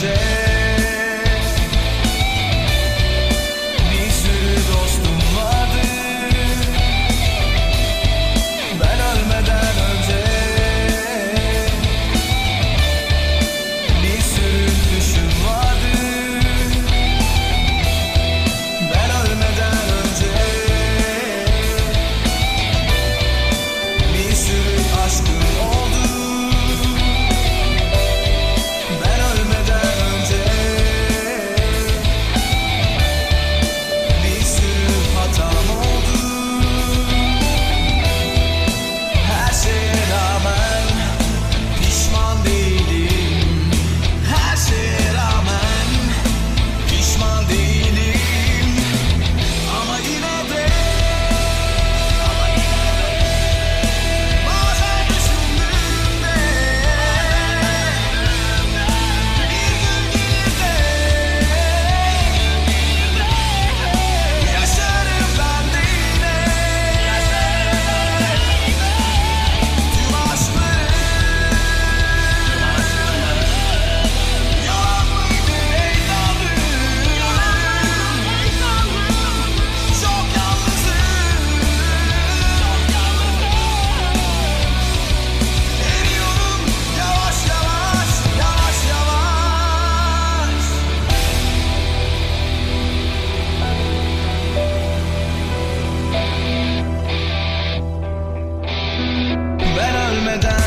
changes. bilmeden